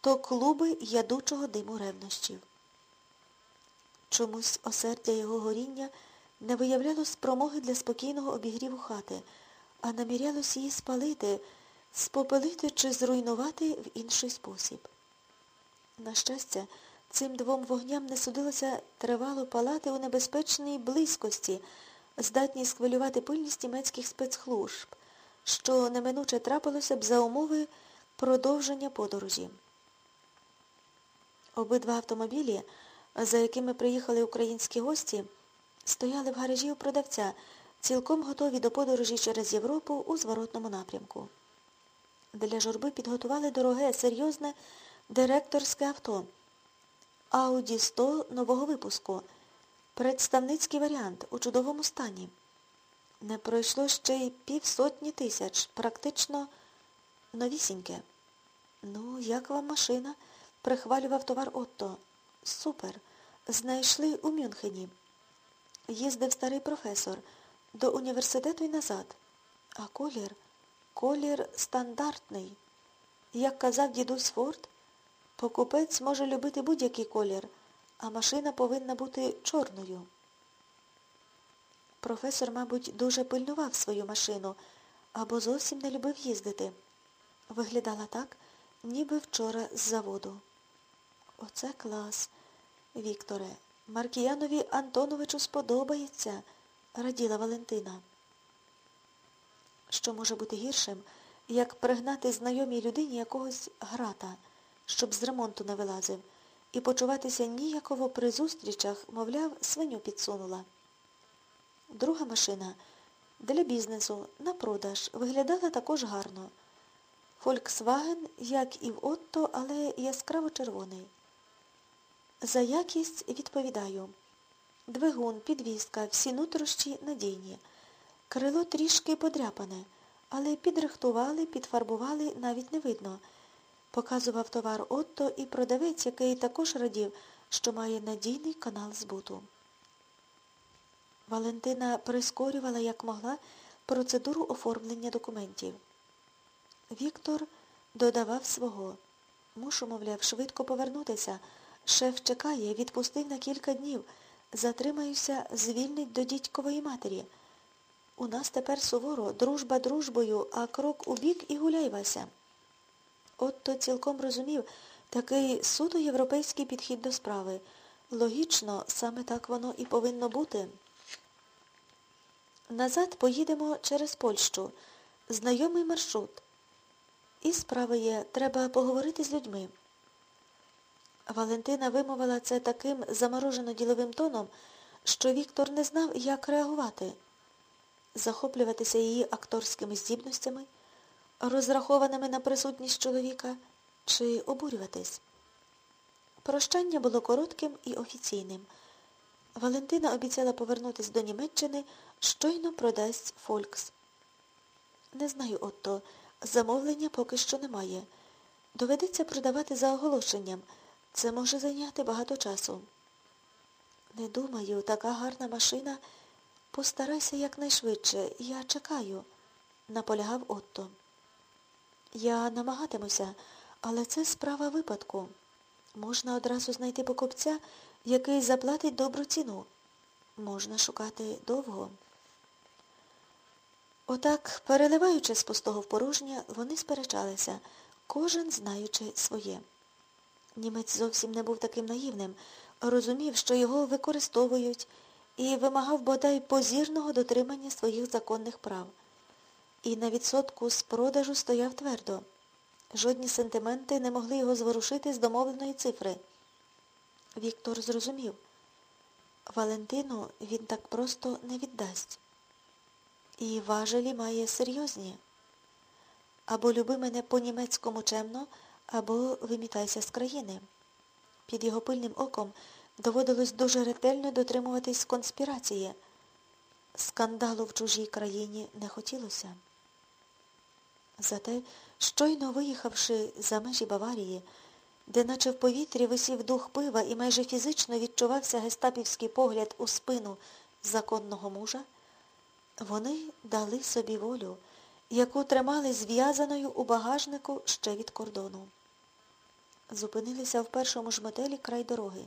то клуби ядучого диму ревнощів. Чомусь осердя його горіння не виявляло спромоги для спокійного обігріву хати, а намірялось її спалити, спопелити чи зруйнувати в інший спосіб. На щастя, цим двом вогням не судилося тривало палати у небезпечній близькості, здатній схвилювати пильність німецьких спецслужб, що неминуче трапилося б за умови продовження подорожі. Обидва автомобілі, за якими приїхали українські гості, стояли в гаражі у продавця, цілком готові до подорожі через Європу у зворотному напрямку. Для журби підготували дороге, серйозне директорське авто. Ауді 100 нового випуску. Представницький варіант у чудовому стані. Не пройшло ще й півсотні тисяч, практично новісіньке. Ну, як вам машина? Прихвалював товар Отто. Супер. Знайшли у Мюнхені. Їздив старий професор до університету і назад. А колір, колір стандартний. Як казав дідусь Форд, покупець може любити будь-який колір, а машина повинна бути чорною. Професор, мабуть, дуже пильнував свою машину або зовсім не любив їздити. Виглядала так, ніби вчора з заводу. Оце клас, Вікторе. Маркіянові Антоновичу сподобається, раділа Валентина. Що може бути гіршим, як пригнати знайомій людині якогось грата, щоб з ремонту не вилазив, і почуватися ніяково при зустрічах, мовляв, свиню підсунула. Друга машина для бізнесу на продаж виглядала також гарно. Фольксваген, як і в Отто, але яскраво червоний. За якість відповідаю. Двигун, підвізка, всі нутрощі надійні. Крило трішки подряпане, але підрихтували, підфарбували, навіть не видно. Показував товар Отто і продавець, який також радів, що має надійний канал збуту. Валентина прискорювала, як могла, процедуру оформлення документів. Віктор додавав свого. Мушу, мовляв, швидко повернутися. Шеф чекає, відпустив на кілька днів. Затримаюся, звільнить до дідькової матері. У нас тепер суворо, дружба дружбою, а крок у бік і гуляй, Вася. Отто цілком розумів такий суто європейський підхід до справи. Логічно, саме так воно і повинно бути. Назад поїдемо через Польщу. Знайомий маршрут. І справа є, треба поговорити з людьми. Валентина вимовила це таким заморожено діловим тоном, що Віктор не знав, як реагувати, захоплюватися її акторськими здібностями, розрахованими на присутність чоловіка, чи обурюватись. Прощання було коротким і офіційним. Валентина обіцяла повернутися до Німеччини, щойно продасть Фолькс. Не знаю, Отто, замовлення поки що немає. Доведеться продавати за оголошенням. Це може зайняти багато часу. Не думаю, така гарна машина. Постарайся якнайшвидше. Я чекаю, наполягав Отто. Я намагатимуся, але це справа випадку. Можна одразу знайти покупця, який заплатить добру ціну. Можна шукати довго. Отак, переливаючи з пустого в порожнє, вони сперечалися, кожен знаючи своє. Німець зовсім не був таким наївним, розумів, що його використовують, і вимагав бодай позірного дотримання своїх законних прав. І на відсотку з продажу стояв твердо. Жодні сентименти не могли його зворушити з домовленої цифри. Віктор зрозумів. Валентину він так просто не віддасть. І важелі має серйозні. Або люби мене по-німецькому чемно, або вимітайся з країни. Під його пильним оком доводилось дуже ретельно дотримуватись конспірації. Скандалу в чужій країні не хотілося. Зате, щойно виїхавши за межі Баварії, де наче в повітрі висів дух пива і майже фізично відчувався гестапівський погляд у спину законного мужа, вони дали собі волю, яку тримали зв'язаною у багажнику ще від кордону. Зупинилися в першому ж мотелі край дороги.